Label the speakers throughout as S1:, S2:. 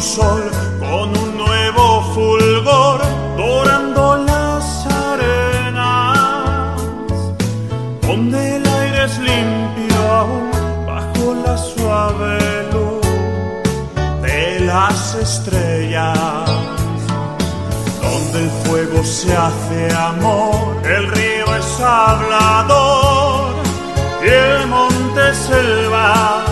S1: sol, con un nuevo fulgor, dorando las arenas, donde el aire es limpio aún bajo la suave luz de las estrellas, donde el fuego se hace amor, el río es hablador y el monte selva.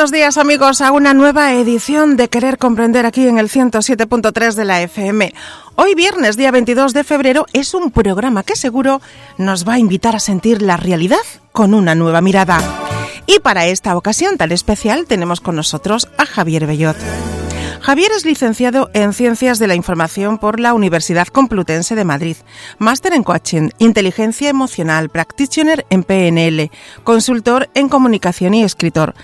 S2: Buenos días amigos a una nueva edición de Querer Comprender aquí en el 107.3 de la FM. Hoy viernes, día 22 de febrero, es un programa que seguro nos va a invitar a sentir la realidad con una nueva mirada. Y para esta ocasión tan especial tenemos con nosotros a Javier Bellot. Javier es licenciado en Ciencias de la Información por la Universidad Complutense de Madrid, máster en coaching, inteligencia emocional, practitioner en PNL, consultor en comunicación y escritor.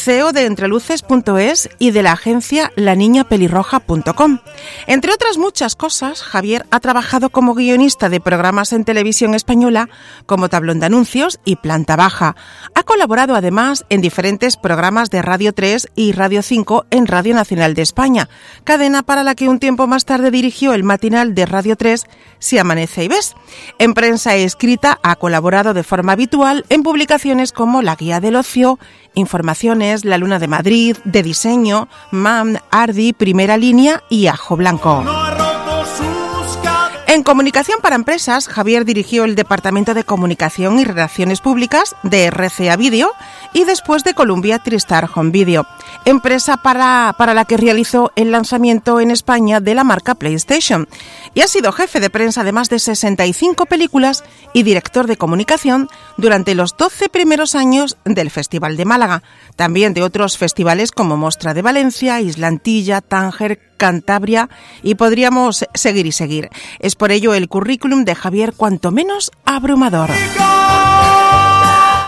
S2: CEO de entreluces.es y de la agencia laniñapelirroja.com. Entre otras muchas cosas, Javier ha trabajado como guionista de programas en televisión española como Tablón de Anuncios y Planta Baja. Ha colaborado además en diferentes programas de Radio 3 y Radio 5 en Radio Nacional de España, cadena para la que un tiempo más tarde dirigió el matinal de Radio 3 Si amanece y ves. En prensa escrita ha colaborado de forma habitual en publicaciones como La Guía del Ocio, Informaciones, La Luna de Madrid, De Diseño, MAM, Ardi, Primera Línea y Ajo Blanco. En Comunicación para Empresas, Javier dirigió el Departamento de Comunicación y Relaciones Públicas de RCA Video y después de Columbia Tristar Home Video, empresa para, la que realizó el lanzamiento en España de la marca PlayStation. Y ha sido jefe de prensa de más de 65 películas y director de comunicación durante los 12 primeros años del Festival de Málaga, también de otros festivales como Mostra de Valencia, Islantilla, Tánger, Cantabria y podríamos seguir y seguir. Es por ello el currículum de Javier cuanto menos abrumador.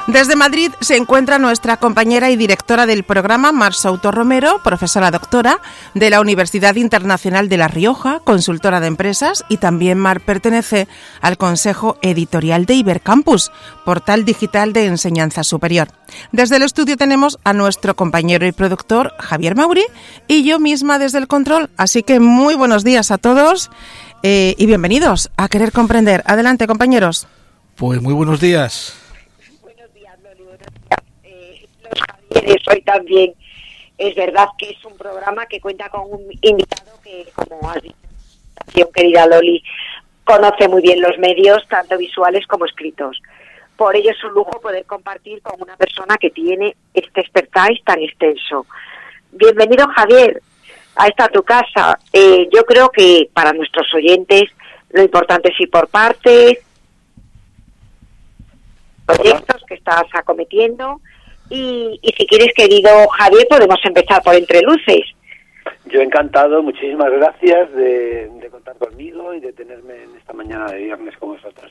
S2: Desde Madrid se encuentra nuestra compañera y directora del programa, Mar Souto Romero, profesora doctora de la Universidad Internacional de La Rioja, consultora de empresas y también Mar pertenece al Consejo Editorial de Ibercampus, portal digital de enseñanza superior. Desde el estudio tenemos a nuestro compañero y productor Javier Mauri y yo misma desde el control, así que muy buenos días a todos eh, y bienvenidos a Querer Comprender. Adelante compañeros.
S3: Pues muy buenos días.
S4: Buenos días, Loli. Buenos días. Eh, Javieres hoy también. Es verdad que es un programa que cuenta con un invitado que, como has dicho, querida Loli, conoce muy bien los medios, tanto visuales como escritos. Por ello es un lujo poder compartir con una persona que tiene este expertise tan extenso. Bienvenido, Javier, a esta tu casa. Eh, yo creo que para nuestros oyentes lo importante es ir por partes, proyectos que estás acometiendo. Y, y si quieres, querido Javier, podemos empezar por Entre Luces.
S5: Yo encantado, muchísimas gracias de, de contar conmigo y de tenerme en esta mañana de viernes con vosotros.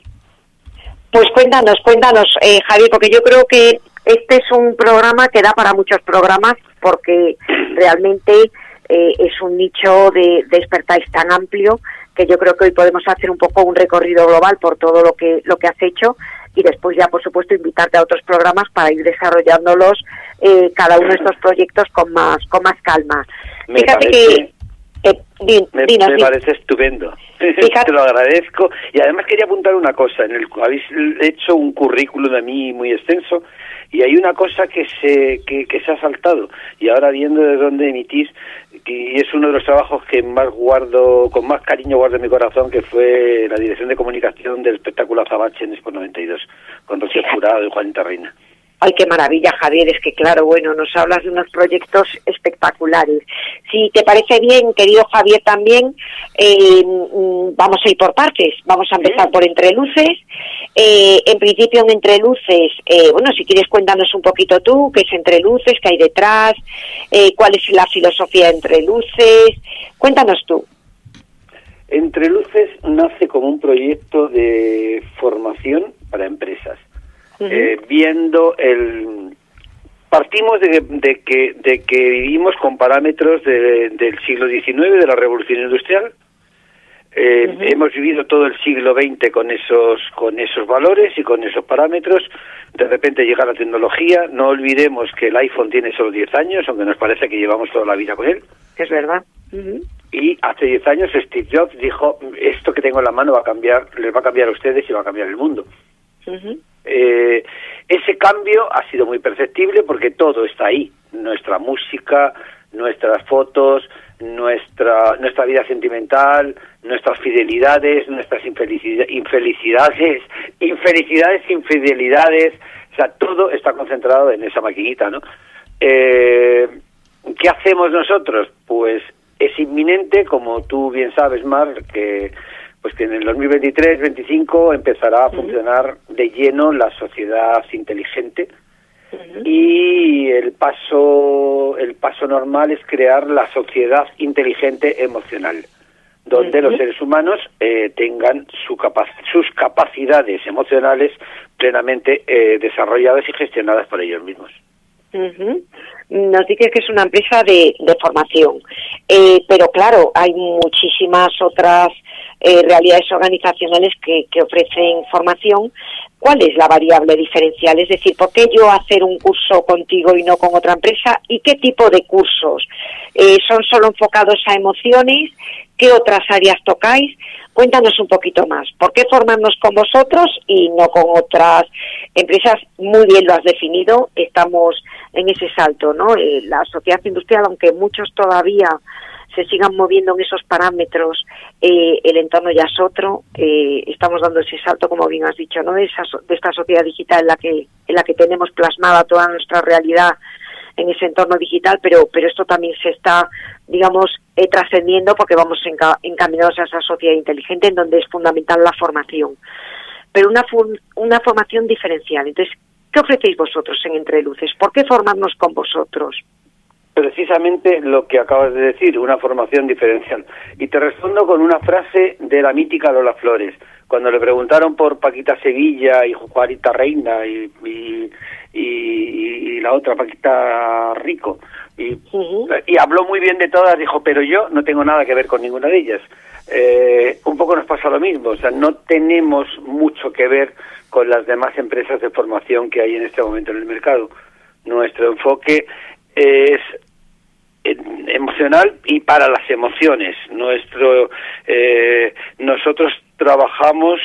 S4: Pues cuéntanos, cuéntanos, eh, Javier, porque yo creo que este es un programa que da para muchos programas, porque realmente eh, es un nicho de, de expertise tan amplio que yo creo que hoy podemos hacer un poco un recorrido global por todo lo que lo que has hecho y después ya por supuesto invitarte a otros programas para ir desarrollándolos eh, cada uno de estos proyectos con más con más calma.
S5: Me
S4: Fíjate
S5: parece-
S4: que eh, din-
S5: Me,
S4: dinos,
S5: me
S4: di-
S5: parece estupendo.
S4: Fíjate-
S5: Te lo agradezco. Y además quería apuntar una cosa. En el habéis hecho un currículum de mí muy extenso y hay una cosa que se que, que se ha saltado y ahora viendo de dónde emitís y es uno de los trabajos que más guardo con más cariño guardo en mi corazón que fue la dirección de comunicación del espectáculo Azabache en Expo 92 con Rocío. Jurado y Juanita Reina.
S4: Ay, qué maravilla, Javier. Es que, claro, bueno, nos hablas de unos proyectos espectaculares. Si te parece bien, querido Javier, también eh, mm, vamos a ir por partes. Vamos a empezar por Entre Luces. Eh, en principio, en Entre Luces, eh, bueno, si quieres, cuéntanos un poquito tú, qué es Entre Luces, qué hay detrás, eh, cuál es la filosofía de Entre Luces. Cuéntanos tú.
S5: Entre Luces nace como un proyecto de formación para empresas, Eh, viendo el, partimos de, de que, de que vivimos con parámetros de- del siglo XIX, de la revolución industrial. Eh, Hemos vivido todo el siglo XX con esos, con esos valores y con esos parámetros. De repente llega la tecnología. No olvidemos que el iPhone tiene solo 10 años, aunque nos parece que llevamos toda la vida con él.
S4: Es verdad.
S5: Y hace 10 años Steve Jobs dijo, esto que tengo en la mano va a cambiar, les va a cambiar a ustedes y va a cambiar el mundo.
S4: Ujú.
S5: Eh, ese cambio ha sido muy perceptible porque todo está ahí, nuestra música, nuestras fotos, nuestra nuestra vida sentimental, nuestras fidelidades, nuestras infelicidad- infelicidades, infelicidades, infidelidades, o sea, todo está concentrado en esa maquinita, ¿no? Eh, ¿Qué hacemos nosotros? Pues es inminente, como tú bien sabes, Mar, que pues que en el 2023-25 empezará a funcionar de lleno la sociedad inteligente y el paso el paso normal es crear la sociedad inteligente emocional donde los seres humanos eh, tengan su capa- sus capacidades emocionales plenamente eh, desarrolladas y gestionadas por ellos mismos.
S4: Ujú. Nos dices que es una empresa de, de formación, Eh, pero claro, hay muchísimas otras eh, realidades organizacionales que, que ofrecen formación. ¿Cuál es la variable diferencial? Es decir, ¿por qué yo hacer un curso contigo y no con otra empresa? ¿Y qué tipo de cursos? Eh, ¿Son solo enfocados a emociones? ¿Qué otras áreas tocáis? Cuéntanos un poquito más. ¿Por qué formarnos con vosotros y no con otras empresas? Muy bien lo has definido. Estamos en ese salto, ¿no? Eh, la sociedad industrial, aunque muchos todavía se sigan moviendo en esos parámetros, eh, el entorno ya es otro. eh, estamos dando ese salto, como bien has dicho, ¿no? De, esa, de esta sociedad digital en la que en la que tenemos plasmada toda nuestra realidad en ese entorno digital, pero pero esto también se está, digamos, eh, trascendiendo porque vamos enca- encaminados a esa sociedad inteligente en donde es fundamental la formación. Pero una una formación diferencial. Entonces, ¿qué ofrecéis vosotros en Entre Luces? ¿Por qué formarnos con vosotros?
S5: Precisamente lo que acabas de decir, una formación diferencial. Y te respondo con una frase de la mítica Lola Flores. Cuando le preguntaron por Paquita Sevilla y Juanita Reina y, y, y- y la otra Paquita Rico, y, y habló muy bien de todas, dijo, pero yo no tengo nada que ver con ninguna de ellas. Eh, un poco nos pasa lo mismo, o sea, no tenemos mucho que ver con las demás empresas de formación que hay en este momento en el mercado. Nuestro enfoque es emocional y para las emociones. Nuestro, eh, nosotros trabajamos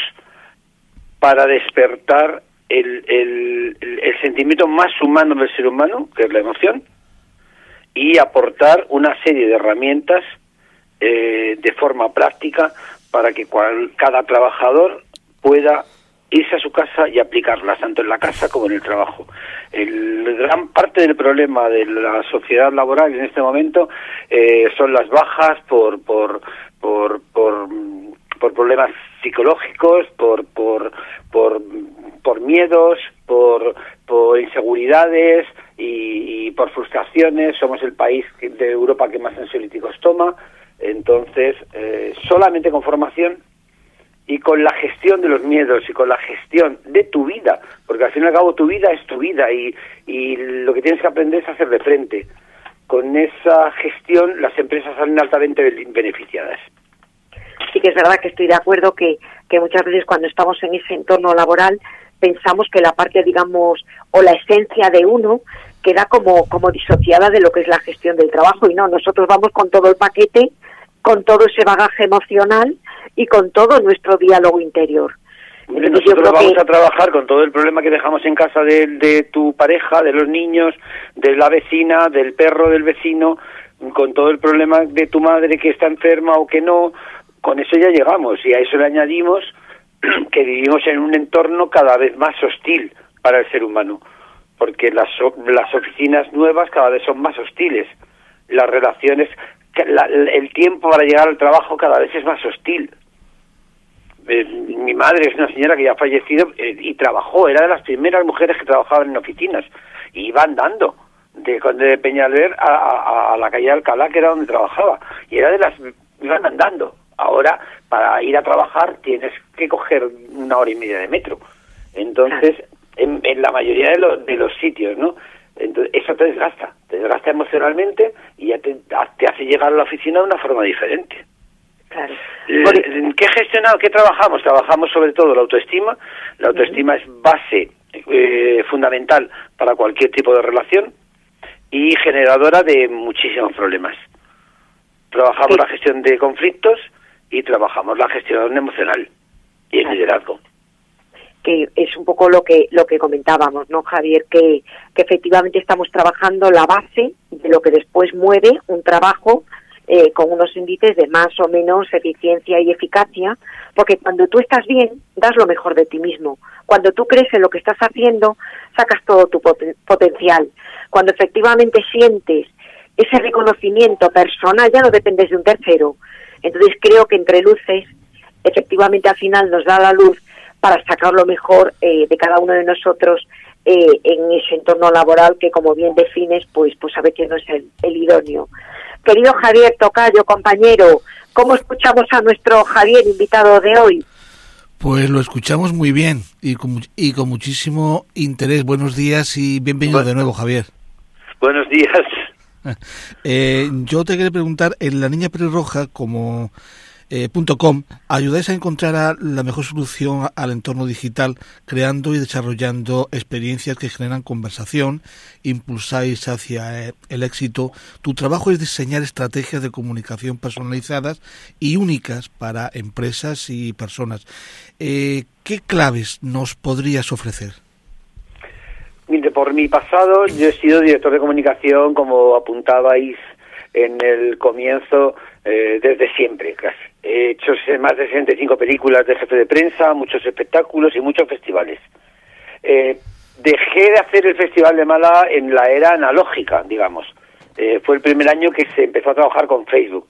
S5: para despertar el, el, el- el sentimiento más humano del ser humano, que es la emoción, y aportar una serie de herramientas eh, de forma práctica para que cual- cada trabajador pueda irse a su casa y aplicarlas, tanto en la casa como en el trabajo. El gran parte del problema de la sociedad laboral en este momento eh, son las bajas por por por por, problemas psicológicos, por por por por miedos, por por inseguridades y, por frustraciones. Somos el país de Europa que más ansiolíticos toma. Entonces, eh, solamente con formación y con la gestión de los miedos y con la gestión de tu vida, porque al fin y al cabo tu vida es tu vida y, y lo que tienes que aprender es hacer de frente. Con esa gestión las empresas salen altamente be- beneficiadas.
S4: sí que es verdad que estoy de acuerdo que, que muchas veces cuando estamos en ese entorno laboral pensamos que la parte, digamos, o la esencia de uno queda como, como disociada de lo que es la gestión del trabajo y no, nosotros vamos con todo el paquete, con todo ese bagaje emocional y con todo nuestro diálogo interior. Yo
S5: Nosotros vamos
S4: que-
S5: a trabajar con todo el problema que dejamos en casa de, de tu pareja, de los niños, de la vecina, del perro del vecino, con todo el problema de tu madre que está enferma o que no. Con eso ya llegamos y a eso le añadimos que vivimos en un entorno cada vez más hostil para el ser humano, porque las, las oficinas nuevas cada vez son más hostiles, las relaciones, la- el tiempo para llegar al trabajo cada vez es más hostil. Eh, mi madre es una señora que ya ha fallecido eh, y trabajó, era de las primeras mujeres que trabajaban en oficinas y iba andando de Conde de Peñalver a, a- a la calle Alcalá, que era donde trabajaba, y era de las iban andando. Ahora, para ir a trabajar tienes que coger una hora y media de metro. Entonces, en, en la mayoría de, los de los sitios, ¿no? Entonces, eso te desgasta, te desgasta emocionalmente y ya te, te hace llegar a la oficina de una forma diferente.
S4: Claro.
S5: Eh,
S4: Por-
S5: ¿En qué gestionado? ¿Qué trabajamos? Trabajamos sobre todo la autoestima. La autoestima es base eh, fundamental para cualquier tipo de relación y generadora de muchísimos problemas. Trabajamos
S4: Sí.
S5: la gestión de conflictos y trabajamos la gestión emocional y el
S4: Claro.
S5: liderazgo.
S4: Que es un poco lo que lo que comentábamos, ¿no, Javier? Que, que efectivamente estamos trabajando la base de lo que después mueve un trabajo eh, con unos índices de más o menos eficiencia y eficacia, porque cuando tú estás bien, das lo mejor de ti mismo. Cuando tú crees en lo que estás haciendo, sacas todo tu poten- potencial. Cuando efectivamente sientes ese reconocimiento personal, ya no dependes de un tercero. Entonces creo que entre luces, efectivamente al final nos da la luz para sacar lo mejor eh, de cada uno de nosotros eh, en ese entorno laboral que, como bien defines, pues, pues a veces no es el, el idóneo. Querido Javier Tocayo, compañero, ¿cómo escuchamos a nuestro Javier, invitado de hoy?
S3: Pues lo escuchamos muy bien y con, mu- y con muchísimo interés. Buenos días y bienvenido
S5: Bueno.
S3: de nuevo, Javier.
S5: Buenos días.
S3: Eh, yo te quería preguntar, en la niña pelirroja como eh, ayudáis a encontrar a- la mejor solución al entorno digital, creando y desarrollando experiencias que generan conversación, impulsáis hacia eh, el éxito. Tu trabajo es diseñar estrategias de comunicación personalizadas y únicas para empresas y personas. Eh, ¿Qué claves nos podrías ofrecer?
S5: Mire, por mi pasado, yo he sido director de comunicación, como apuntabais en el comienzo, eh, desde siempre, casi. He hecho más de 65 películas de jefe de prensa, muchos espectáculos y muchos festivales. Eh, dejé de hacer el Festival de Málaga en la era analógica, digamos. Eh, fue el primer año que se empezó a trabajar con Facebook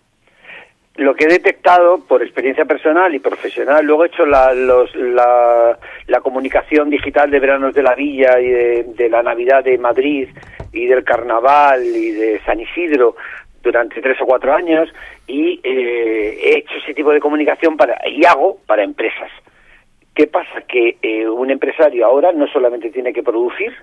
S5: lo que he detectado por experiencia personal y profesional, luego he hecho la, los- la, la comunicación digital de Veranos de la Villa y de, de la Navidad de Madrid y del Carnaval y de San Isidro durante tres o cuatro años y eh, he hecho ese tipo de comunicación para y hago para empresas. ¿Qué pasa? Que eh, un empresario ahora no solamente tiene que producir,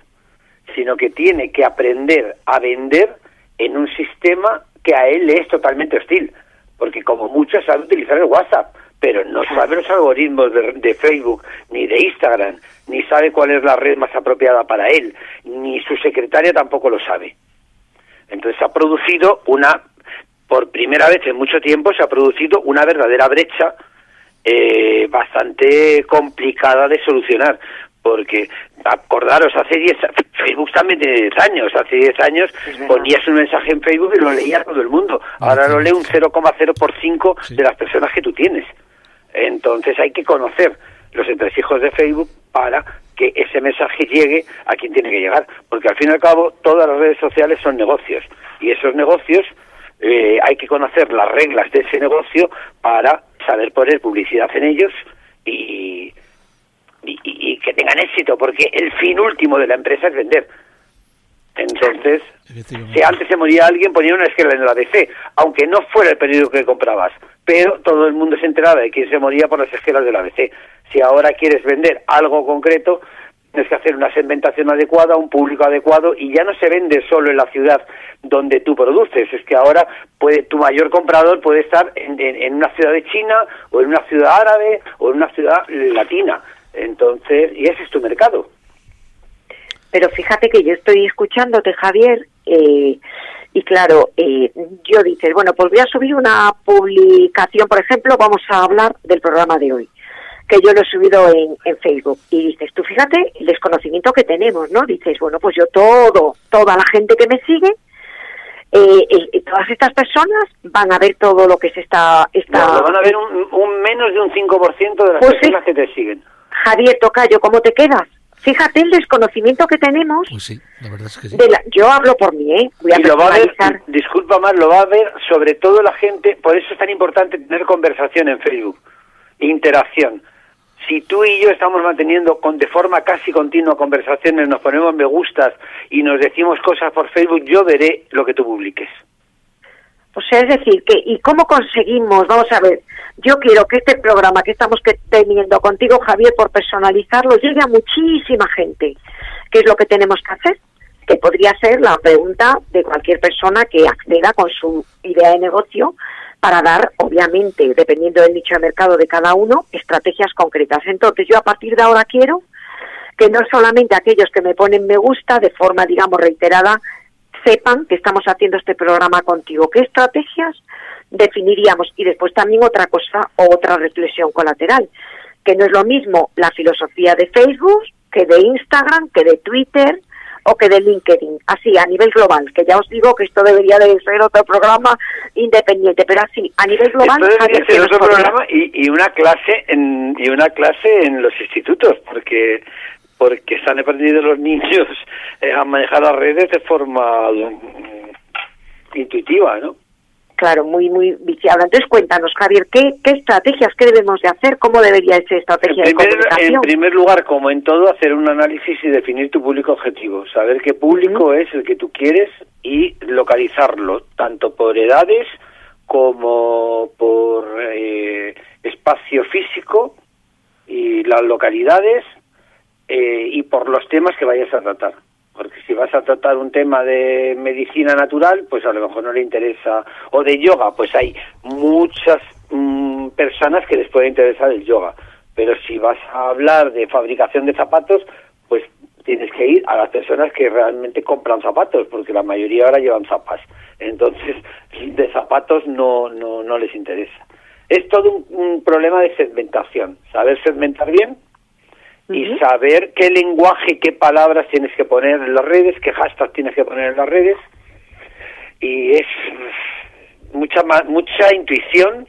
S5: sino que tiene que aprender a vender en un sistema que a él le es totalmente hostil, porque como muchos sabe utilizar el WhatsApp, pero no sabe los algoritmos de, de Facebook ni de Instagram, ni sabe cuál es la red más apropiada para él, ni su secretaria tampoco lo sabe. Entonces se ha producido una, por primera vez en mucho tiempo, se ha producido una verdadera brecha eh, bastante complicada de solucionar. Porque, acordaros, hace 10 Facebook también tiene 10 años. Hace 10 años ponías un mensaje en Facebook y lo leía todo el mundo. Ahora lo lee un 0,0 por 5
S3: Sí.
S5: de las personas que tú tienes. Entonces hay que conocer los entresijos de Facebook para que ese mensaje llegue a quien tiene que llegar. Porque al fin y al cabo todas las redes sociales son negocios. Y esos negocios eh, hay que conocer las reglas de ese negocio para saber poner publicidad en ellos y, y, y- que tengan éxito. Porque el fin último de la empresa es vender. Entonces, si antes se moría alguien, ponían una esquela en la DC, aunque no fuera el periódico que comprabas. Pero todo el mundo se enteraba de quién se moría por las esquelas de la ABC. Si ahora quieres vender algo concreto, tienes que hacer una segmentación adecuada, un público adecuado, y ya no se vende solo en la ciudad donde tú produces. Es que ahora puede, tu mayor comprador puede estar en, en- en una ciudad de China, o en una ciudad árabe, o en una ciudad latina. Entonces, y ese es tu mercado.
S4: Pero fíjate que yo estoy escuchándote, Javier, eh, y claro, eh, yo dices, bueno, pues voy a subir una publicación, por ejemplo, vamos a hablar del programa de hoy, que yo lo he subido en, en Facebook. Y dices, tú fíjate el desconocimiento que tenemos, ¿no? Dices, bueno, pues yo todo, toda la gente que me sigue, eh, eh, todas estas personas van a ver todo lo que se está... está...
S5: No, van a ver un, un menos de un 5% de las
S4: Pues sí.
S5: personas que te siguen.
S4: Javier Tocayo, ¿cómo te quedas? Fíjate el desconocimiento que tenemos.
S3: Pues sí, la verdad es que sí.
S4: De la- yo hablo por mí, ¿eh? Voy a
S5: y lo va a ver,
S4: personalizar.
S5: disculpa más, lo va a ver sobre todo la gente, por eso es tan importante tener conversación en Facebook, interacción. Si tú y yo estamos manteniendo con de forma casi continua conversaciones, nos ponemos me gustas y nos decimos cosas por Facebook, yo veré lo que tú publiques.
S4: O sea, es decir, que ¿y cómo conseguimos? Vamos a ver, yo quiero que este programa que estamos teniendo contigo, Javier, por personalizarlo, llegue a muchísima gente. ¿Qué es lo que tenemos que hacer? que podría ser la pregunta de cualquier persona que acceda con su idea de negocio para dar, obviamente, dependiendo del nicho de mercado de cada uno, estrategias concretas. Entonces, yo a partir de ahora quiero que no solamente aquellos que me ponen me gusta de forma, digamos, reiterada, sepan que estamos haciendo este programa contigo. ¿Qué estrategias definiríamos? Y después también otra cosa o otra reflexión colateral, que no es lo mismo la filosofía de Facebook que de Instagram, que de Twitter, o que de LinkedIn, así a nivel global, que ya os digo que esto debería de ser otro programa independiente, pero así a nivel global
S5: esto debería ser otro programa y, y, una clase en y una clase en los institutos, porque porque están aprendiendo los niños eh, a manejar las redes de forma mm, intuitiva, ¿no?
S4: Claro, muy, muy viciada. Entonces, cuéntanos, Javier, ¿qué, ¿qué estrategias, qué debemos de hacer? ¿Cómo debería ser estrategia
S5: en primer,
S4: de comunicación?
S5: En primer lugar, como en todo, hacer un análisis y definir tu público objetivo. Saber qué público es el que tú quieres y localizarlo, tanto por edades como por eh, espacio físico y las localidades eh, y por los temas que vayas a tratar. Porque si vas a tratar un tema de medicina natural, pues a lo mejor no le interesa. O de yoga, pues hay muchas mm, personas que les puede interesar el yoga. Pero si vas a hablar de fabricación de zapatos, pues tienes que ir a las personas que realmente compran zapatos, porque la mayoría ahora llevan zapas. Entonces, de zapatos no, no, no les interesa. Es todo un, un problema de segmentación. Saber segmentar bien y saber qué lenguaje, qué palabras tienes que poner en las redes, qué hashtag tienes que poner en las redes. Y es mucha mucha intuición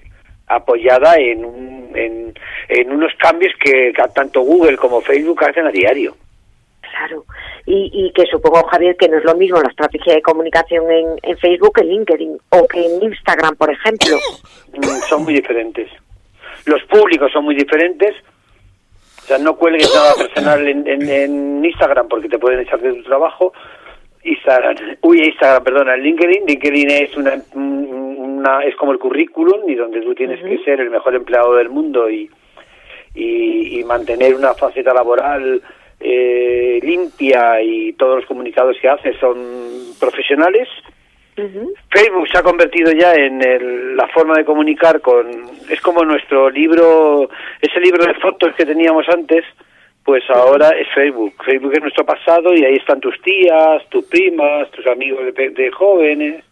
S5: apoyada en, un, en, en unos cambios que tanto Google como Facebook hacen a diario.
S4: Claro, y, y que supongo, Javier, que no es lo mismo la estrategia de comunicación en, en Facebook, en LinkedIn o que en Instagram, por ejemplo.
S5: Mm, son muy diferentes. Los públicos son muy diferentes, o sea, no cuelgues nada personal en, en, en, Instagram porque te pueden echar de tu trabajo. Instagram, uy, Instagram, perdona, LinkedIn. LinkedIn es una, una es como el currículum y donde tú tienes que ser el mejor empleado del mundo y, y, y mantener una faceta laboral eh, limpia y todos los comunicados que haces son profesionales. Facebook se ha convertido ya en el- la forma de comunicar con es como nuestro libro ese libro de fotos que teníamos antes pues ahora es Facebook. Facebook es nuestro pasado y ahí están tus tías tus primas tus amigos de, de jóvenes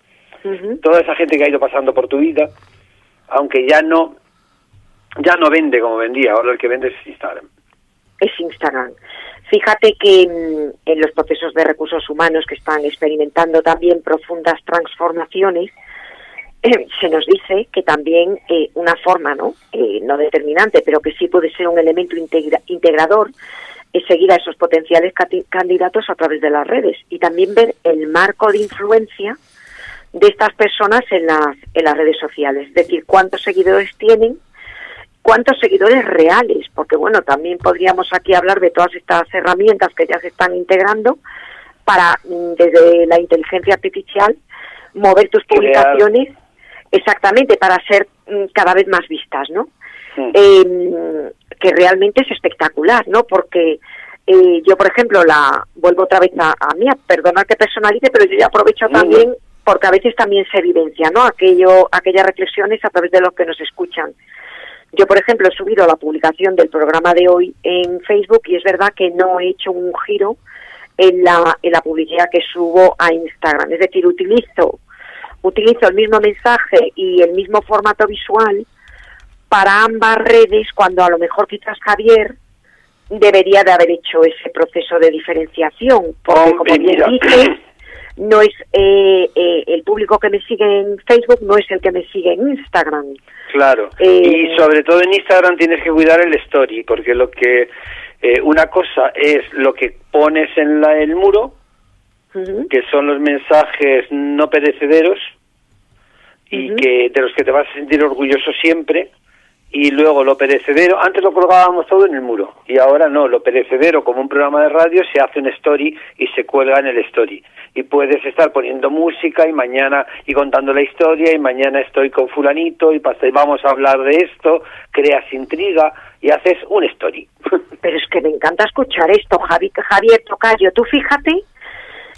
S5: toda esa gente que ha ido pasando por tu vida aunque ya no ya no vende como vendía. Ahora el que vende es Instagram
S4: es Instagram. Fíjate que mm, en los procesos de recursos humanos que están experimentando también profundas transformaciones, eh, se nos dice que también eh, una forma, ¿no? Eh, no determinante, pero que sí puede ser un elemento integra- integrador, es seguir a esos potenciales candidatos a través de las redes y también ver el marco de influencia de estas personas en las, en las redes sociales, es decir, cuántos seguidores tienen, cuántos seguidores reales, porque bueno, también podríamos aquí hablar de todas estas herramientas que ya se están integrando para, mm, desde la inteligencia artificial, mover tus publicaciones exactamente para ser mm, cada vez más vistas, ¿no?
S5: Mm.
S4: Eh, que realmente es espectacular, ¿no? Porque eh, yo, por ejemplo, la vuelvo otra vez a, a mí, a perdonar que personalice, pero yo ya aprovecho también porque a veces también se evidencia, ¿no? Aquello, aquellas reflexiones a través de los que nos escuchan. Yo, por ejemplo, he subido la publicación del programa de hoy en Facebook y es verdad que no he hecho un giro en la, en la publicidad que subo a Instagram. Es decir, utilizo, utilizo el mismo mensaje y el mismo formato visual para ambas redes cuando a lo mejor quizás Javier debería de haber hecho ese proceso de diferenciación. Porque
S5: Hombre,
S4: como bien
S5: mira.
S4: dices, no es eh, eh, el público que me sigue en Facebook no es el que me sigue en Instagram.
S5: Claro.
S4: Eh,
S5: y sobre todo en Instagram tienes que cuidar el story, porque lo que eh, una cosa es lo que pones en la, el muro, que son los mensajes no perecederos y que de los que te vas a sentir orgulloso siempre. Y luego lo perecedero, antes lo colgábamos todo en el muro y ahora no, lo perecedero como un programa de radio se hace un story y se cuelga en el story. Y puedes estar poniendo música y mañana y contando la historia y mañana estoy con fulanito y vamos a hablar de esto, creas intriga y haces un story.
S4: Pero es que me encanta escuchar esto, Javi, Javier Tocayo. Tú fíjate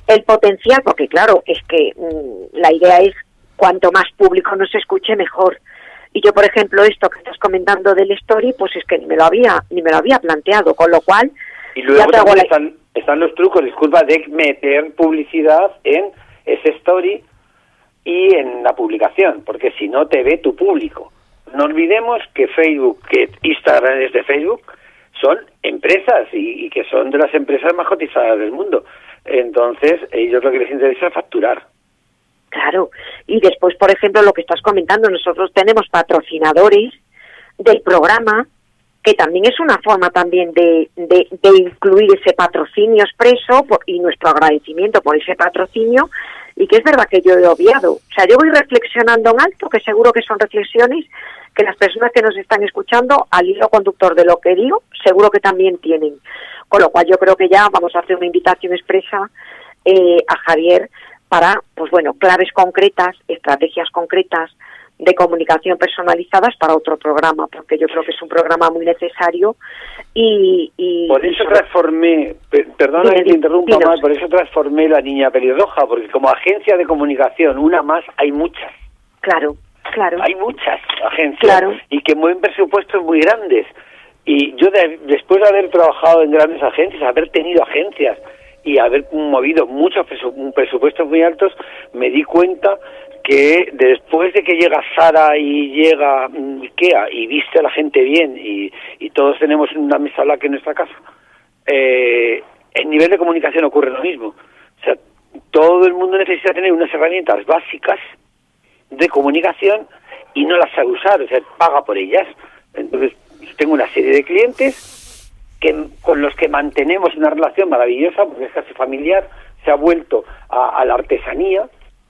S4: el potencial, porque claro, es que mm, la idea es cuanto más público nos escuche mejor. Y yo, por ejemplo, esto que estás comentando del story, pues es que ni me lo había ni me lo había planteado, con lo cual
S5: Y luego
S4: ya la-
S5: están, están los trucos, disculpa, de meter publicidad en ese story y en la publicación, porque si no te ve tu público. No olvidemos que Facebook, que Instagram es de Facebook, son empresas y, y que son de las empresas más cotizadas del mundo. Entonces, ellos lo que les interesa es facturar.
S4: Claro. Y después, por ejemplo, lo que estás comentando, nosotros tenemos patrocinadores del programa, que también es una forma también de, de, incluir ese patrocinio expreso por- y nuestro agradecimiento por ese patrocinio, y que es verdad que yo he obviado. O sea, yo voy reflexionando en alto, que seguro que son reflexiones que las personas que nos están escuchando, al hilo conductor de lo que digo, seguro que también tienen. Con lo cual yo creo que ya vamos a hacer una invitación expresa eh, a Javier para, pues bueno, claves concretas, estrategias concretas de comunicación personalizadas para otro programa, porque yo creo que es un programa muy necesario y... y
S5: Por
S4: y
S5: eso
S4: sobre-
S5: transformé, per- perdona que te interrumpa más, por eso transformé la niña pelirroja, porque como agencia de comunicación, una más, hay muchas.
S4: Claro, claro.
S5: Hay muchas agencias
S4: Claro.
S5: y que mueven presupuestos muy grandes. Y yo, de- después de haber trabajado en grandes agencias, haber tenido agencias y haber movido muchos presu- presupuestos muy altos, me di cuenta que después de que llega Sara y llega mm, Ikea y viste a la gente bien y, todos tenemos una mesa black en nuestra casa, eh, en nivel de comunicación ocurre lo mismo. O sea, todo el mundo necesita tener unas herramientas básicas de comunicación y no las sabe usar, o sea, paga por ellas. Entonces, tengo una serie de clientes que, con los que mantenemos una relación maravillosa, porque es casi familiar, se ha vuelto a, a la artesanía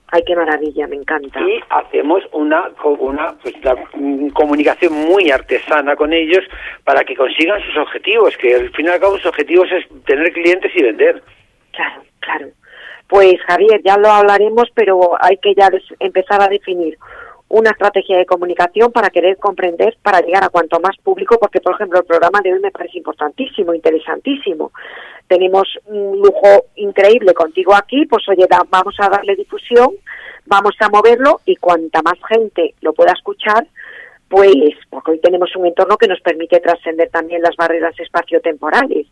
S4: Ay, qué maravilla, me encanta.
S5: y hacemos una, una pues, la, mm, comunicación muy artesana con ellos para que consigan sus objetivos, que al fin y al cabo sus objetivos es tener clientes y vender.
S4: Claro, claro. Pues Javier, ya lo hablaremos, pero hay que ya empezar a definir una estrategia de comunicación para querer comprender, para llegar a cuanto más público, porque por ejemplo el programa de hoy me parece importantísimo, interesantísimo. Tenemos un lujo increíble contigo aquí, pues oye, vamos a darle difusión, vamos a moverlo y cuanta más gente lo pueda escuchar, pues porque hoy tenemos un entorno que nos permite trascender también las barreras espaciotemporales.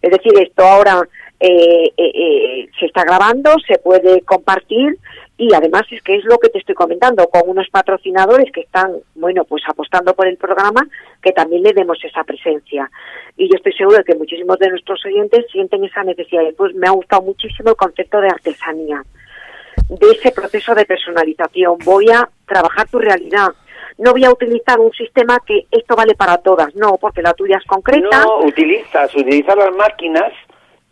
S4: Es decir, esto ahora eh, eh, eh, se está grabando, se puede compartir y además es que es lo que te estoy comentando, con unos patrocinadores que están, bueno, pues apostando por el programa, que también le demos esa presencia. Y yo estoy seguro de que muchísimos de nuestros oyentes sienten esa necesidad. Y pues me ha gustado muchísimo el concepto de artesanía, de ese proceso de personalización. Voy a trabajar tu realidad. No voy a utilizar un sistema que esto vale para todas, no, porque la tuya es concreta.
S5: No utilizas, utilizas las máquinas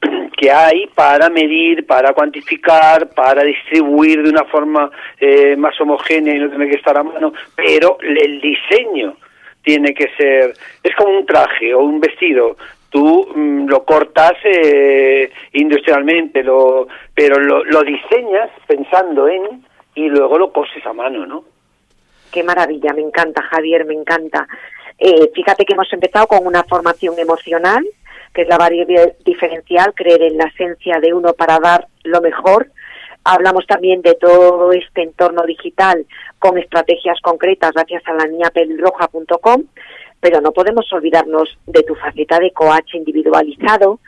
S5: que hay para medir, para cuantificar, para distribuir de una forma eh, más homogénea y no tener que estar a mano, pero el diseño tiene que ser, es como un traje o un vestido, tú mm, lo cortas eh, industrialmente, lo, pero lo, lo diseñas pensando en y luego lo coses a mano, ¿no?
S4: Qué maravilla, me encanta, Javier, me encanta. Eh, fíjate que hemos empezado con una formación emocional, que es la variable diferencial, creer en la esencia de uno para dar lo mejor. Hablamos también de todo este entorno digital con estrategias concretas gracias a la niñapelirroja.com, pero no podemos olvidarnos de tu faceta de coach individualizado.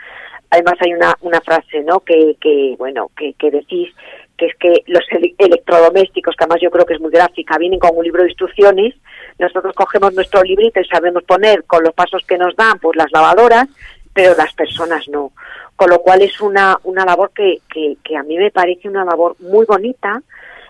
S4: Además hay una, una frase, ¿no? Que, que bueno, que, que decís que es que los ele- electrodomésticos, que además yo creo que es muy gráfica, vienen con un libro de instrucciones, nosotros cogemos nuestro librito y sabemos poner con los pasos que nos dan pues las lavadoras, pero las personas no. Con lo cual es una, una labor que, que, que a mí me parece una labor muy bonita,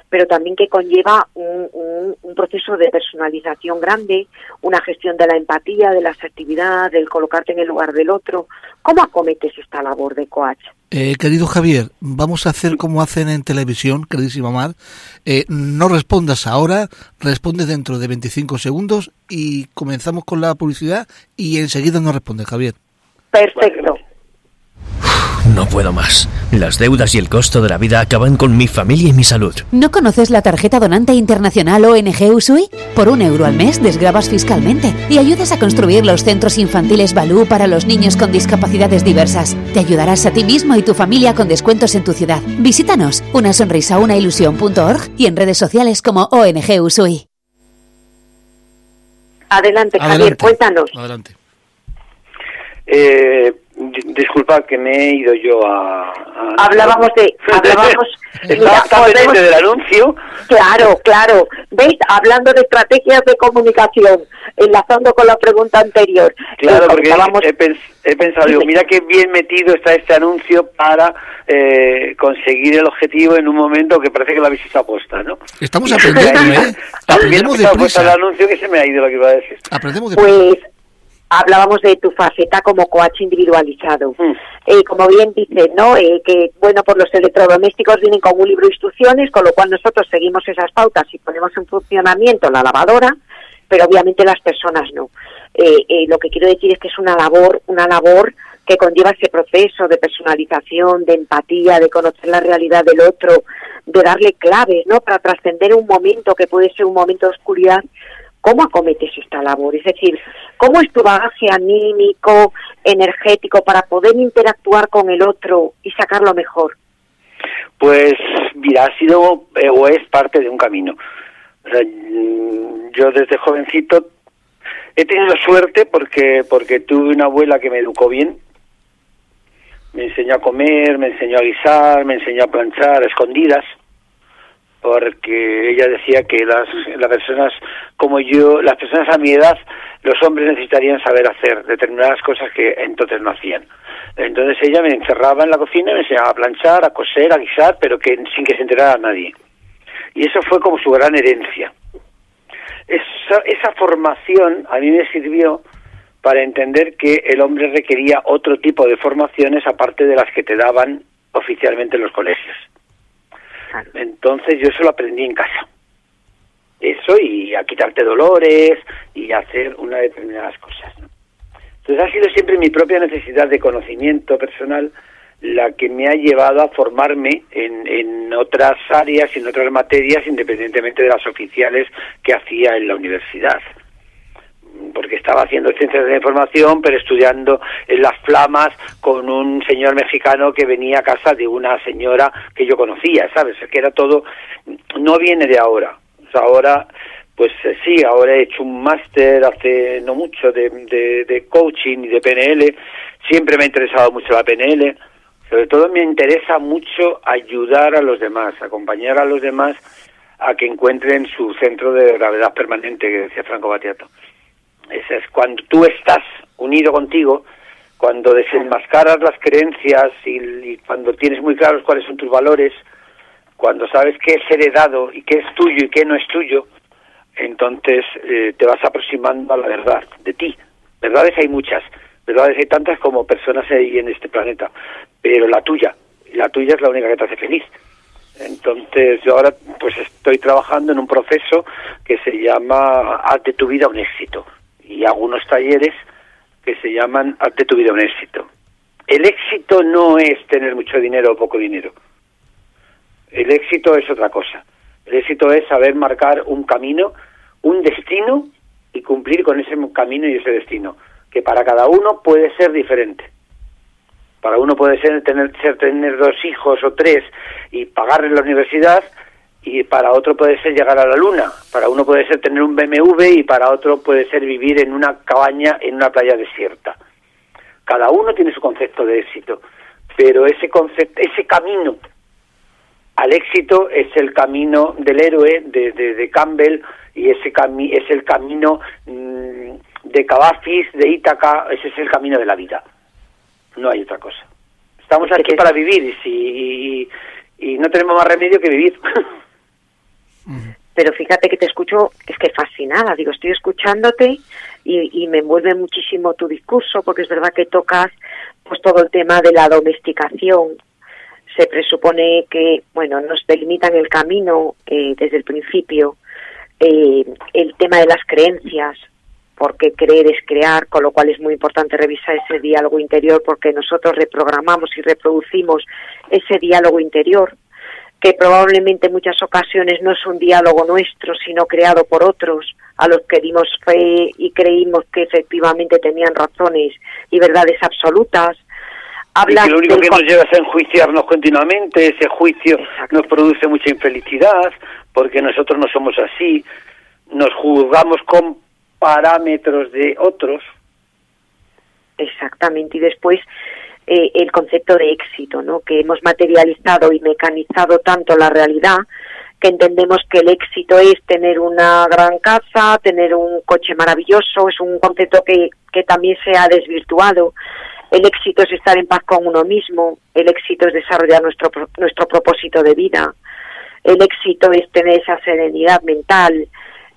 S4: pero también que conlleva un, un, un proceso de personalización grande, una gestión de la empatía, de la asertividad, del colocarte en el lugar del otro. ¿Cómo acometes esta labor de coach?
S3: Eh, querido Javier, vamos a hacer como hacen en televisión, queridísima Mar. Eh, no respondas ahora, responde dentro de 25 segundos y comenzamos con la publicidad y enseguida nos responde Javier.
S4: Perfecto.
S6: No puedo más. Las deudas y el costo de la vida acaban con mi familia y mi salud.
S7: ¿No conoces la tarjeta donante internacional ONG Usui? Por un euro al mes desgrabas fiscalmente y ayudas a construir los centros infantiles Balú para los niños con discapacidades diversas. Te ayudarás a ti mismo y tu familia con descuentos en tu ciudad. Visítanos, una sonrisa, una ilusión.org y en redes sociales como ONG Usui.
S4: Adelante, Javier,
S3: Adelante.
S4: cuéntanos.
S3: Adelante.
S5: Eh, di- disculpa que me he ido yo a... a-
S4: Hablábamos de... Hablábamos...
S5: Estaba
S4: Mira, volvemos-
S5: del anuncio.
S4: Claro, claro. ¿Veis? Hablando de estrategias de comunicación, enlazando con la pregunta anterior.
S5: Claro, porque he, pens- he pensado, digo, mira qué bien metido está este anuncio para eh, conseguir el objetivo en un momento que parece que lo habéis hecho aposta, ¿no?
S3: Estamos aprendiendo, ¿eh? Aprendemos
S5: empezado puesta el anuncio que se me ha ido lo que iba a decir.
S3: Aprendemos.
S4: Pues hablábamos de tu faceta como coach individualizado.
S5: Mm.
S4: Eh, como bien dices, ¿no? Eh, que, bueno, por los electrodomésticos vienen con un libro de instrucciones, con lo cual nosotros seguimos esas pautas y ponemos en funcionamiento la lavadora, pero obviamente las personas no. Eh, eh, lo que quiero decir es que es una labor, una labor que conlleva ese proceso de personalización, de empatía, de conocer la realidad del otro, de darle claves, ¿no? Para trascender un momento que puede ser un momento de oscuridad ¿Cómo acometes esta labor? Es decir, ¿cómo es tu bagaje anímico, energético para poder interactuar con el otro y sacarlo mejor?
S5: Pues mira, ha sido eh, o es parte de un camino. O sea, mm, yo desde jovencito he tenido suerte porque porque tuve una abuela que me educó bien. Me enseñó a comer, me enseñó a guisar, me enseñó a planchar a escondidas, porque ella decía que las, las personas como yo, las personas a mi edad, los hombres necesitarían saber hacer determinadas cosas que entonces no hacían. Entonces ella me encerraba en la cocina y me enseñaba a planchar, a coser, a guisar, pero que sin que se enterara nadie. Y eso fue como su gran herencia. Esa, esa formación a mí me sirvió para entender que el hombre requería otro tipo de formaciones aparte de las que te daban oficialmente en los colegios. Entonces yo eso lo aprendí en casa. Eso y a quitarte dolores y a hacer unas determinadas cosas. Entonces ha sido siempre mi propia necesidad de conocimiento personal la que me ha llevado a formarme en, en otras áreas y en otras materias independientemente de las oficiales que hacía en la universidad porque estaba haciendo ciencias de la información, pero estudiando en las flamas con un señor mexicano que venía a casa de una señora que yo conocía, ¿sabes? Que era todo, no viene de ahora. O sea, ahora, pues eh, sí, ahora he hecho un máster hace no mucho de, de, de coaching y de PNL. Siempre me ha interesado mucho la PNL. Sobre todo me interesa mucho ayudar a los demás, acompañar a los demás a que encuentren su centro de gravedad permanente, que decía Franco Battiato. Es cuando tú estás unido contigo, cuando desenmascaras las creencias y, y cuando tienes muy claros cuáles son tus valores, cuando sabes qué es heredado y qué es tuyo y qué no es tuyo, entonces eh, te vas aproximando a la verdad de ti. Verdades hay muchas, verdades hay tantas como personas hay en este planeta, pero la tuya, la tuya es la única que te hace feliz. Entonces yo ahora pues estoy trabajando en un proceso que se llama Haz de tu vida un éxito y hago unos talleres que se llaman Haz de tu vida un éxito. El éxito no es tener mucho dinero o poco dinero. El éxito es otra cosa. El éxito es saber marcar un camino, un destino y cumplir con ese camino y ese destino, que para cada uno puede ser diferente. Para uno puede ser tener, ser tener dos hijos o tres y pagarle la universidad y para otro puede ser llegar a la luna. Para uno puede ser tener un BMW y para otro puede ser vivir en una cabaña en una playa desierta. Cada uno tiene su concepto de éxito, pero ese concepto, ese camino al éxito es el camino del héroe de, de, de Campbell y ese cami es el camino mmm, de Cavafis, de Ítaca, ese es el camino de la vida. No hay otra cosa. Estamos aquí para vivir y, si, y, y no tenemos más remedio que vivir.
S4: Pero fíjate que te escucho, es que fascinada, digo, estoy escuchándote y, me envuelve muchísimo tu discurso, porque es verdad que tocas pues todo el tema de la domesticación, se presupone que, bueno, nos delimitan el camino eh, desde el principio, eh, el tema de las creencias, porque creer es crear, con lo cual es muy importante revisar ese diálogo interior porque nosotros reprogramamos y reproducimos ese diálogo interior que probablemente en muchas ocasiones no es un diálogo nuestro, sino creado por otros, a los que dimos fe y creímos que efectivamente tenían razones y verdades absolutas.
S5: y que lo único que nos lleva es a enjuiciarnos continuamente, ese juicio nos produce mucha infelicidad, porque nosotros no somos así, nos juzgamos con parámetros de otros.
S4: Exactamente, y después eh, el concepto de éxito, ¿no? que hemos materializado y mecanizado tanto la realidad que entendemos que el éxito es tener una gran casa, tener un coche maravilloso, es un concepto que, que también se ha desvirtuado. El éxito es estar en paz con uno mismo, el éxito es desarrollar nuestro, nuestro propósito de vida, el éxito es tener esa serenidad mental,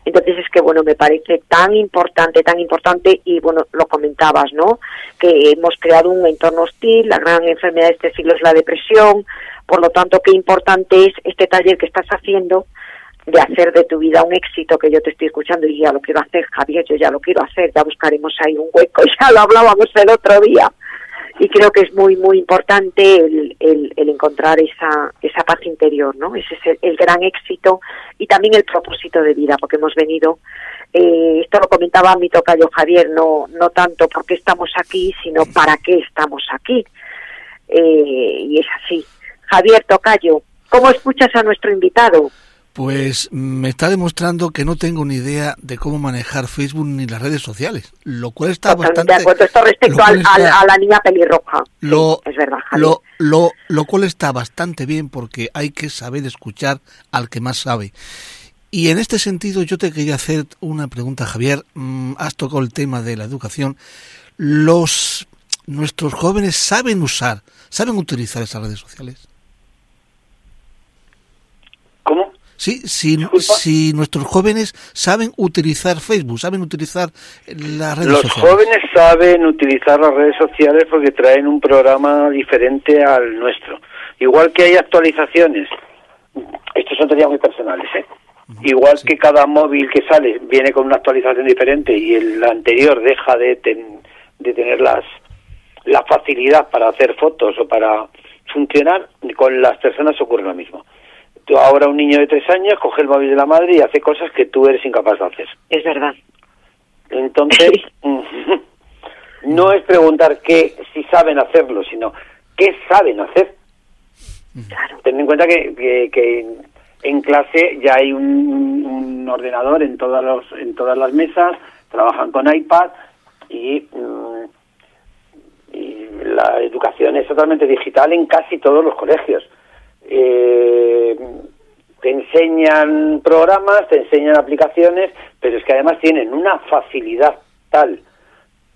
S4: entonces es que, bueno, me parece tan importante, tan importante, y bueno, lo comentabas, ¿no? Que hemos creado un entorno hostil, la gran enfermedad de este siglo es la depresión, por lo tanto, qué importante es este taller que estás haciendo de hacer de tu vida un éxito que yo te estoy escuchando y ya lo quiero hacer, Javier, yo ya lo quiero hacer, ya buscaremos ahí un hueco, ya lo hablábamos el otro día y creo que es muy muy importante el, el, encontrar esa esa paz interior no ese es el, gran éxito y también el propósito de vida porque hemos venido eh, esto lo comentaba mi tocayo Javier no no tanto por qué estamos aquí sino para qué estamos aquí. Eh, y es así. Javier tocayo cómo escuchas a nuestro invitado
S3: pues me está demostrando que no tengo ni idea de cómo manejar Facebook ni las redes sociales, lo cual está bastante...
S4: De acuerdo, esto respecto a la niña pelirroja.
S3: Lo, es verdad, Lo, lo, cual está bastante bien porque hay que saber escuchar al que más sabe. Y en este sentido yo te quería hacer una pregunta, Javier. Mm, has tocado el tema de la educación. Los nuestros jóvenes saben usar, saben utilizar esas redes sociales. Sí, si, si nuestros jóvenes saben utilizar Facebook, saben utilizar las redes
S5: Los
S3: sociales.
S5: Los jóvenes saben utilizar las redes sociales porque traen un programa diferente al nuestro. Igual que hay actualizaciones, estos son teorías muy personales, ¿eh? Igual que cada móvil que sale viene con una actualización diferente y el anterior deja de, de tener las, la facilidad para hacer fotos o para funcionar, con las personas ocurre lo mismo ahora un niño de tres años coge el móvil de la madre y hace cosas que tú eres incapaz de hacer.
S4: Es verdad.
S5: Entonces, no es preguntar qué, si saben hacerlo, sino qué saben hacer. Claro. Ten en cuenta que, que, en clase ya hay un, ordenador en todas, los, en todas las mesas, trabajan con iPad y, mm, y la educación es totalmente digital en casi todos los colegios eh, te enseñan programas, te enseñan aplicaciones, pero es que además tienen una facilidad tal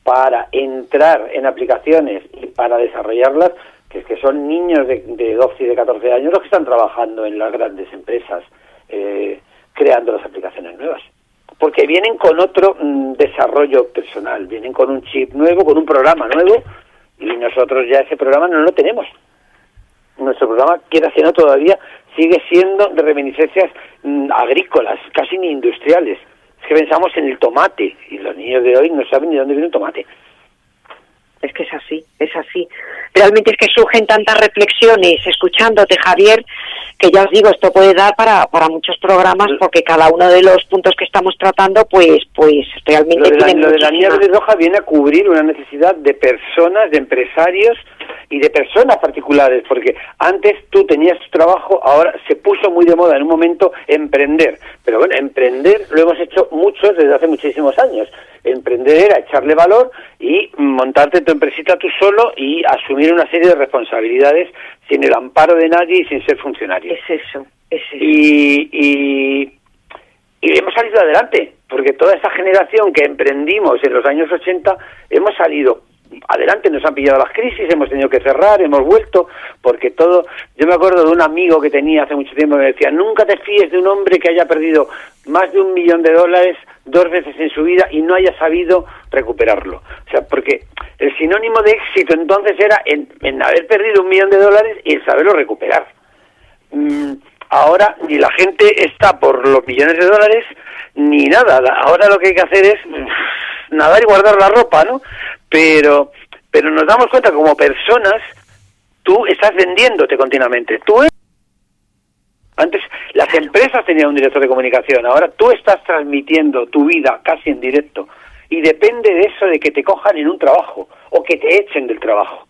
S5: para entrar en aplicaciones y para desarrollarlas, que es que son niños de, de 12 y de 14 años los que están trabajando en las grandes empresas eh, creando las aplicaciones nuevas. Porque vienen con otro mm, desarrollo personal, vienen con un chip nuevo, con un programa nuevo, y nosotros ya ese programa no lo tenemos nuestro programa, quiera siendo todavía, sigue siendo de reminiscencias mm, agrícolas, casi ni industriales. Es que pensamos en el tomate y los niños de hoy no saben ni dónde viene el tomate.
S4: Es que es así, es así. Realmente es que surgen tantas reflexiones escuchándote, Javier, que ya os digo, esto puede dar para, para muchos programas porque cada uno de los puntos que estamos tratando, pues, pues realmente...
S5: Lo de la, lo de la niña roja viene a cubrir una necesidad de personas, de empresarios y de personas particulares, porque antes tú tenías tu trabajo, ahora se puso muy de moda en un momento emprender. Pero bueno, emprender lo hemos hecho muchos desde hace muchísimos años. Emprender era echarle valor y montarte tu empresita tú solo y asumir una serie de responsabilidades sin el amparo de nadie y sin ser funcionario.
S4: Es eso, es eso.
S5: Y, y, y hemos salido adelante, porque toda esa generación que emprendimos en los años 80 hemos salido adelante, nos han pillado las crisis, hemos tenido que cerrar, hemos vuelto, porque todo, yo me acuerdo de un amigo que tenía hace mucho tiempo que me decía, nunca te fíes de un hombre que haya perdido más de un millón de dólares dos veces en su vida y no haya sabido recuperarlo. O sea, porque el sinónimo de éxito entonces era en, haber perdido un millón de dólares y en saberlo recuperar. Mm, ahora ni la gente está por los millones de dólares ni nada. Ahora lo que hay que hacer es nadar y guardar la ropa, ¿no? Pero, pero nos damos cuenta que como personas, tú estás vendiéndote continuamente. Tú antes las empresas tenían un director de comunicación, ahora tú estás transmitiendo tu vida casi en directo y depende de eso de que te cojan en un trabajo o que te echen del trabajo.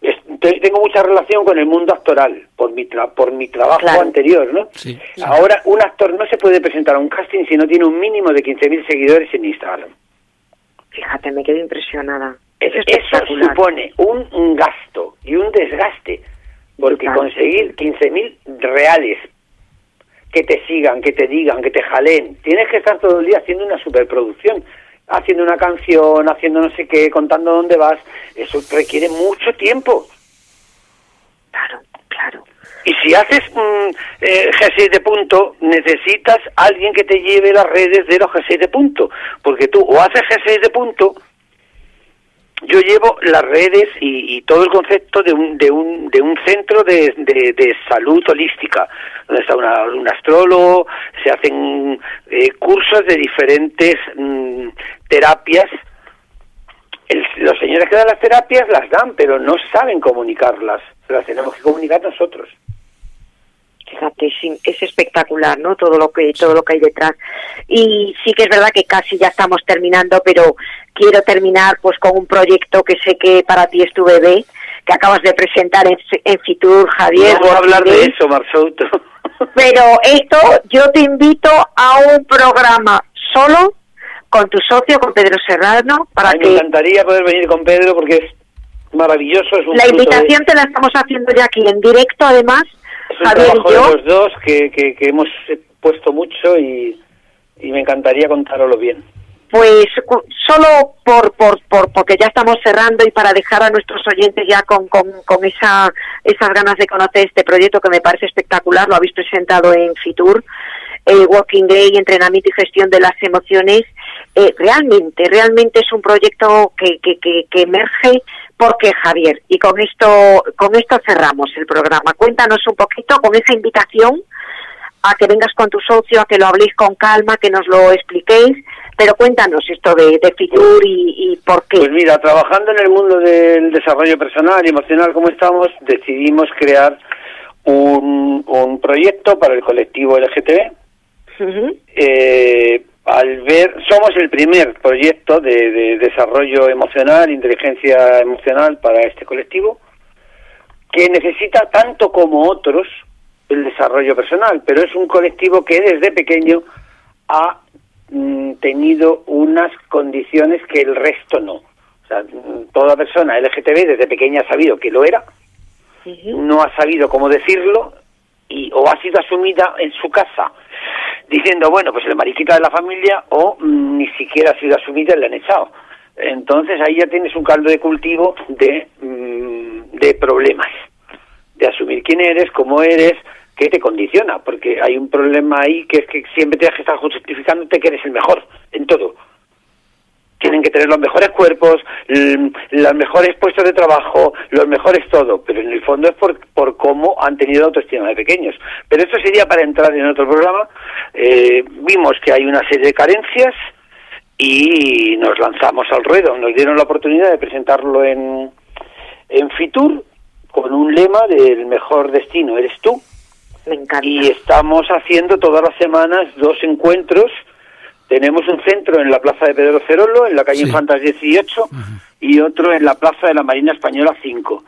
S5: Es- te- tengo mucha relación con el mundo actoral por mi tra- por mi trabajo
S4: Claro.
S5: anterior, ¿no?
S3: Sí.
S5: Ahora un actor no se puede presentar a un casting si no tiene un mínimo de 15.000 seguidores en Instagram.
S4: Fíjate, me quedo impresionada. Es
S5: Eso supone un, gasto y un desgaste, porque
S4: Claro.
S5: conseguir 15.000 reales que te sigan, que te digan, que te jalen, tienes que estar todo el día haciendo una superproducción, haciendo una canción, haciendo no sé qué, contando dónde vas, eso requiere mucho tiempo.
S4: Claro, claro.
S5: Y si haces mm, eh, G6 de punto, necesitas alguien que te lleve las redes de los G6 de punto. Porque tú o haces G6 de punto, yo llevo las redes y, y todo el concepto de un, de un, de un centro de, de, de salud holística, donde está una, un astrólogo, se hacen eh, cursos de diferentes mm, terapias el- los señores que dan las terapias las dan, pero no saben comunicarlas. Las tenemos que comunicar nosotros.
S4: Fíjate, es espectacular, ¿no? Todo lo que todo lo que hay detrás. Y sí que es verdad que casi ya estamos terminando, pero quiero terminar pues con un proyecto que sé que para ti es tu bebé, que acabas de presentar en, en Fitur, Javier.
S5: Vamos a hablar de eso, Marsouto.
S4: Pero esto, yo te invito a un programa solo con tu socio, con Pedro Serrano, para
S5: Ay, me
S4: que
S5: encantaría poder venir con Pedro porque es maravilloso. Es un
S4: la
S5: de-
S4: invitación te la estamos haciendo ya aquí en directo, además,
S5: es un
S4: Javier
S5: trabajo
S4: y yo.
S5: de los dos que, que, que hemos puesto mucho y, y me encantaría contároslo bien.
S4: Pues solo por, por, por, porque ya estamos cerrando y para dejar a nuestros oyentes ya con, con, con esa, esas ganas de conocer este proyecto que me parece espectacular, lo habéis presentado en Fitur, eh, Walking Day, entrenamiento y gestión de las emociones. Eh, realmente, realmente es un proyecto que, que, que, que emerge porque Javier, y con esto, con esto cerramos el programa. Cuéntanos un poquito con esa invitación a que vengas con tu socio, a que lo habléis con calma, que nos lo expliquéis, pero cuéntanos esto de, de Fitur y, y por qué.
S5: Pues mira, trabajando en el mundo del desarrollo personal y emocional como estamos, decidimos crear un, un proyecto para el colectivo LGTB.
S4: Ujú.
S5: Eh, al ver, somos el primer proyecto de, de desarrollo emocional, inteligencia emocional para este colectivo, que necesita tanto como otros el desarrollo personal, pero es un colectivo que desde pequeño ha mm, tenido unas condiciones que el resto no. O sea, mm, toda persona LGTB desde pequeña ha sabido que lo era, no ha sabido cómo decirlo y o ha sido asumida en su casa diciendo, bueno, pues el mariquita de la familia o mm, ni siquiera ha sido asumida y le han echado. Entonces ahí ya tienes un caldo de cultivo de, mm, de problemas, de asumir quién eres, cómo eres, qué te condiciona, porque hay un problema ahí que es que siempre tienes que estar justificándote que eres el mejor en todo. Tienen que tener los mejores cuerpos, los mejores puestos de trabajo, los mejores todo, pero en el fondo es por, por cómo han tenido autoestima de pequeños. Pero esto sería para entrar en otro programa. Eh, vimos que hay una serie de carencias y nos lanzamos al ruedo. Nos dieron la oportunidad de presentarlo en, en Fitur con un lema del mejor destino eres tú.
S4: Me encanta.
S5: Y estamos haciendo todas las semanas dos encuentros. Tenemos un centro en la Plaza de Pedro Cerolo, en la calle
S3: Sí.
S5: Infantas 18, y otro en la Plaza de la Marina Española 5.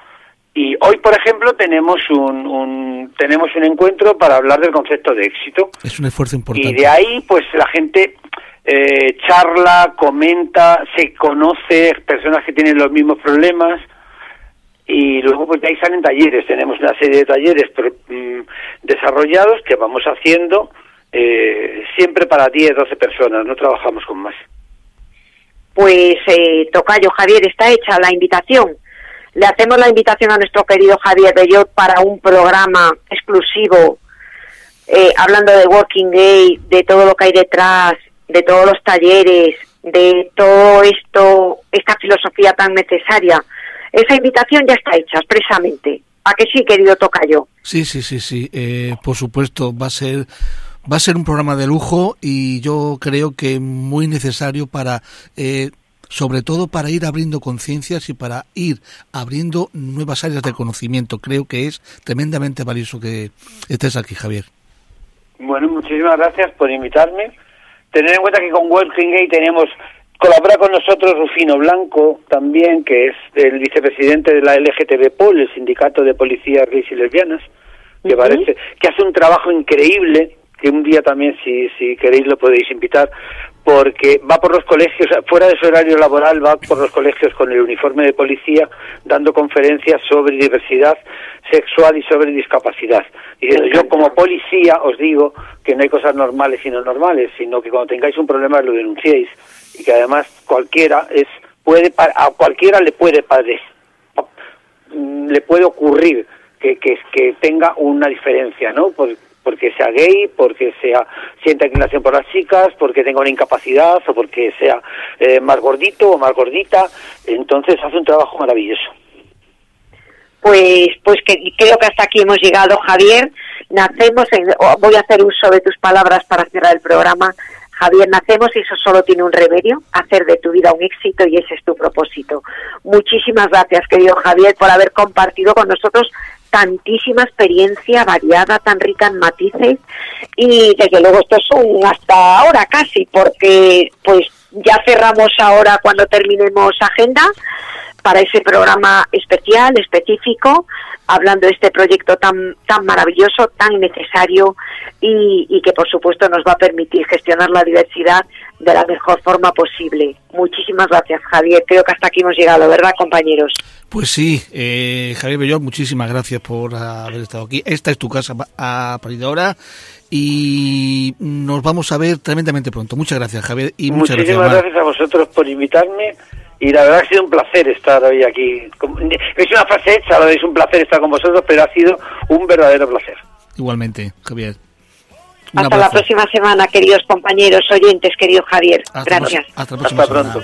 S5: Y hoy, por ejemplo, tenemos un, un- tenemos un encuentro para hablar del concepto de éxito.
S3: Es un esfuerzo importante.
S5: Y de ahí, pues la gente eh, charla, comenta, se conoce, personas que tienen los mismos problemas. Y luego, pues de ahí salen talleres. Tenemos una serie de talleres mm, desarrollados que vamos haciendo eh, siempre para 10, 12 personas. No trabajamos con más.
S4: Pues, eh, Tocayo Javier, está hecha la invitación. Le hacemos la invitación a nuestro querido Javier Bellot para un programa exclusivo, eh, hablando de Working Day, de todo lo que hay detrás, de todos los talleres, de todo esto, esta filosofía tan necesaria. Esa invitación ya está hecha expresamente. ¿A que sí, querido Tocayo?
S3: Sí, sí, sí, sí. Eh, por supuesto, va a ser Va a ser un programa de lujo y yo creo que muy necesario para, eh, sobre todo para ir abriendo conciencias y para ir abriendo nuevas áreas de conocimiento. Creo que es tremendamente valioso que estés aquí, Javier.
S5: Bueno, muchísimas gracias por invitarme. Tener en cuenta que con Working Gay tenemos colabora con nosotros Rufino Blanco también, que es el vicepresidente de la LGTB Pol, el sindicato de policías gays y lesbianas, que parece que hace un trabajo increíble que un día también, si, si queréis, lo podéis invitar, porque va por los colegios, fuera de su horario laboral, va por los colegios con el uniforme de policía, dando conferencias sobre diversidad sexual y sobre discapacidad. Y yo como policía os digo que no hay cosas normales y no normales, sino que cuando tengáis un problema lo denunciéis y que además cualquiera es puede a cualquiera le puede padre, le puede ocurrir que, que, que tenga una diferencia, ¿no? Porque sea gay, porque sea sienta inclinación por las chicas, porque tenga una incapacidad o porque sea eh, más gordito o más gordita, entonces hace un trabajo maravilloso.
S4: Pues, pues que, creo que hasta aquí hemos llegado, Javier. Nacemos, voy a hacer uso de tus palabras para cerrar el programa. Javier, nacemos y eso solo tiene un remedio, hacer de tu vida un éxito y ese es tu propósito. Muchísimas gracias, querido Javier, por haber compartido con nosotros tantísima experiencia variada, tan rica en matices y desde luego esto es un hasta ahora casi, porque pues ya cerramos ahora cuando terminemos agenda para ese programa especial, específico, hablando de este proyecto tan, tan maravilloso, tan necesario y, que por supuesto nos va a permitir gestionar la diversidad de la mejor forma posible. Muchísimas gracias, Javier. Creo que hasta aquí hemos llegado, ¿verdad, compañeros?
S3: Pues sí, eh, Javier Bellón, muchísimas gracias por haber estado aquí. Esta es tu casa a partir de ahora y nos vamos a ver tremendamente pronto. Muchas gracias, Javier. Y muchas
S5: Muchísimas gracias a vosotros por invitarme y la verdad ha sido un placer estar hoy aquí. Es una frase hecha, es un placer estar con vosotros, pero ha sido un verdadero placer.
S3: Igualmente, Javier.
S4: hasta la próxima semana, queridos compañeros, oyentes, querido Javier. Gracias.
S3: Hasta, pronto.